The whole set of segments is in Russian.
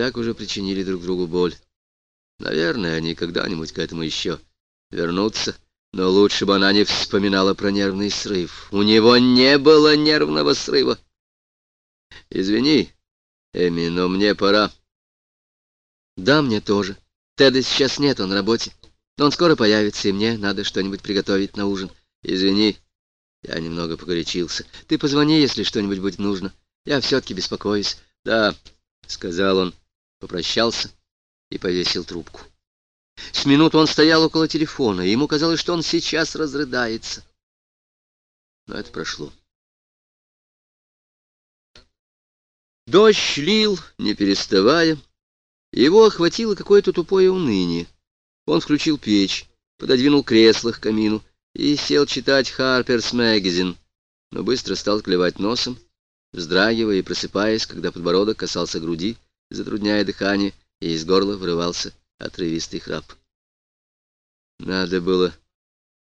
так уже причинили друг другу боль. Наверное, они когда-нибудь к этому еще вернутся. Но лучше бы она не вспоминала про нервный срыв. У него не было нервного срыва. Извини, Эми, но мне пора. Да, мне тоже. Теда сейчас нет, он на работе. Но он скоро появится, и мне надо что-нибудь приготовить на ужин. Извини, я немного погорячился. Ты позвони, если что-нибудь будет нужно. Я все-таки беспокоюсь. Да, — сказал он, попрощался и повесил трубку. С минуту он стоял около телефона, и ему казалось, что он сейчас разрыдается. Но это прошло. Дождь лил, не переставая. Его охватило какое-то тупое уныние. Он включил печь, пододвинул кресло к камину и сел читать «Харперс Мэгазин», но быстро стал клевать носом, вздрагивая и просыпаясь, когда подбородок касался груди, затрудняя дыхание, и из горла вырывался отрывистый храп. «Надо было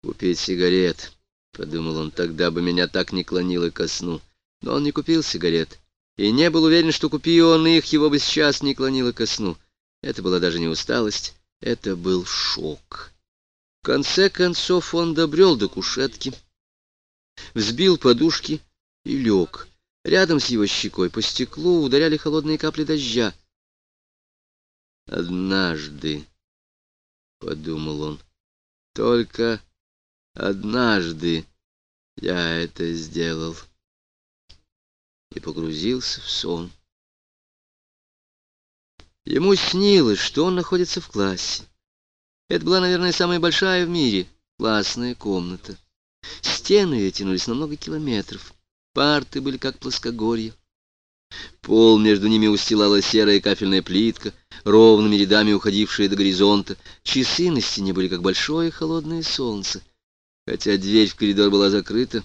купить сигарет», — подумал он, — «тогда бы меня так не клонило ко сну». Но он не купил сигарет, и не был уверен, что купи он их, его бы сейчас не клонило ко сну. Это была даже не усталость, это был шок. В конце концов он добрел до кушетки, взбил подушки и лег. Рядом с его щекой по стеклу ударяли холодные капли дождя. «Однажды», — подумал он, — «только однажды я это сделал» и погрузился в сон. Ему снилось, что он находится в классе. Это была, наверное, самая большая в мире классная комната. Стены ее тянулись на много километров. Парты были как плоскогорье. Пол между ними устилала серая кафельная плитка, ровными рядами уходившая до горизонта. Часы на стене были как большое холодное солнце. Хотя дверь в коридор была закрыта,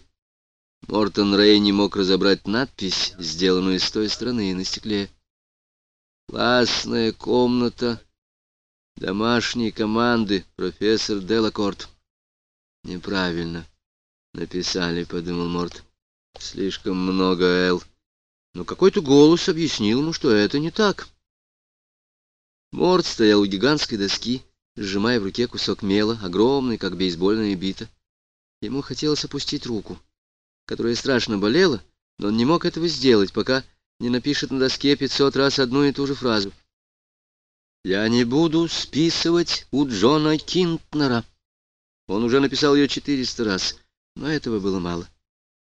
Мортон Рэй не мог разобрать надпись, сделанную с той стороны на стекле. «Классная комната домашней команды, профессор Делакорт». «Неправильно написали», — подумал Морт. «Слишком много «Л». Но какой-то голос объяснил ему, что это не так. Морт стоял у гигантской доски, сжимая в руке кусок мела, огромный, как бейсбольная бита. Ему хотелось опустить руку которая страшно болела, но он не мог этого сделать, пока не напишет на доске пятьсот раз одну и ту же фразу. «Я не буду списывать у Джона Кинтнера». Он уже написал ее четыреста раз, но этого было мало.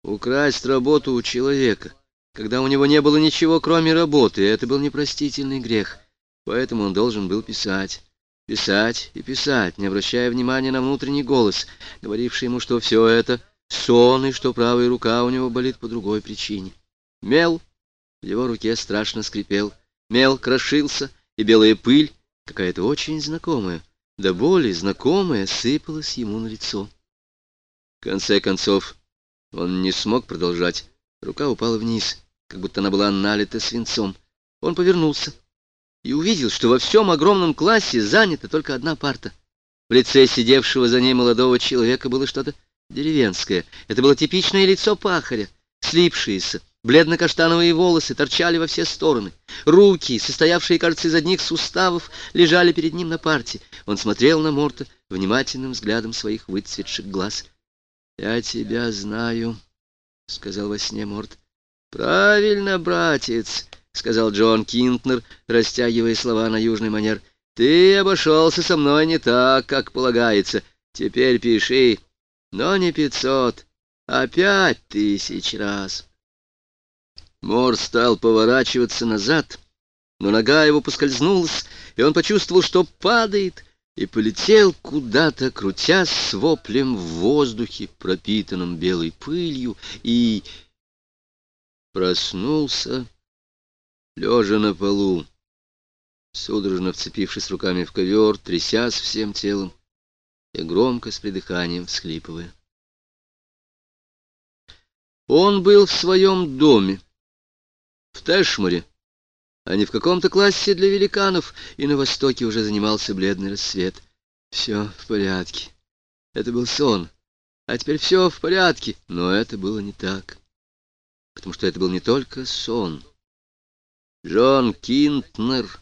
Украсть работу у человека, когда у него не было ничего, кроме работы, это был непростительный грех. Поэтому он должен был писать, писать и писать, не обращая внимания на внутренний голос, говоривший ему, что все это сон, и что правая рука у него болит по другой причине. Мел в его руке страшно скрипел, мел крошился, и белая пыль, какая-то очень знакомая, да более знакомая, сыпалась ему на лицо. В конце концов, он не смог продолжать. Рука упала вниз, как будто она была налита свинцом. Он повернулся и увидел, что во всем огромном классе занята только одна парта. В лице сидевшего за ней молодого человека было что-то деревенское. Это было типичное лицо пахаря, слипшиеся, бледно-каштановые волосы торчали во все стороны. Руки, состоявшие, кажется, из одних суставов, лежали перед ним на парте. Он смотрел на Морта внимательным взглядом своих выцветших глаз. «Я тебя знаю», — сказал во сне Морт. «Правильно, братец», — сказал Джон Кинтнер, растягивая слова на южный манер. «Ты обошелся со мной не так, как полагается. Теперь пиши». Но не пятьсот, а пять тысяч раз. Мор стал поворачиваться назад, но нога его поскользнулась, и он почувствовал, что падает, и полетел куда-то, крутясь с воплем в воздухе, пропитанном белой пылью, и проснулся, лежа на полу, судорожно вцепившись руками в ковер, трясясь всем телом и громко с придыханием всхлипывая. Он был в своем доме, в Тэшморе, а не в каком-то классе для великанов, и на востоке уже занимался бледный рассвет. Все в порядке. Это был сон. А теперь все в порядке. Но это было не так. Потому что это был не только сон. Джон Кинтнер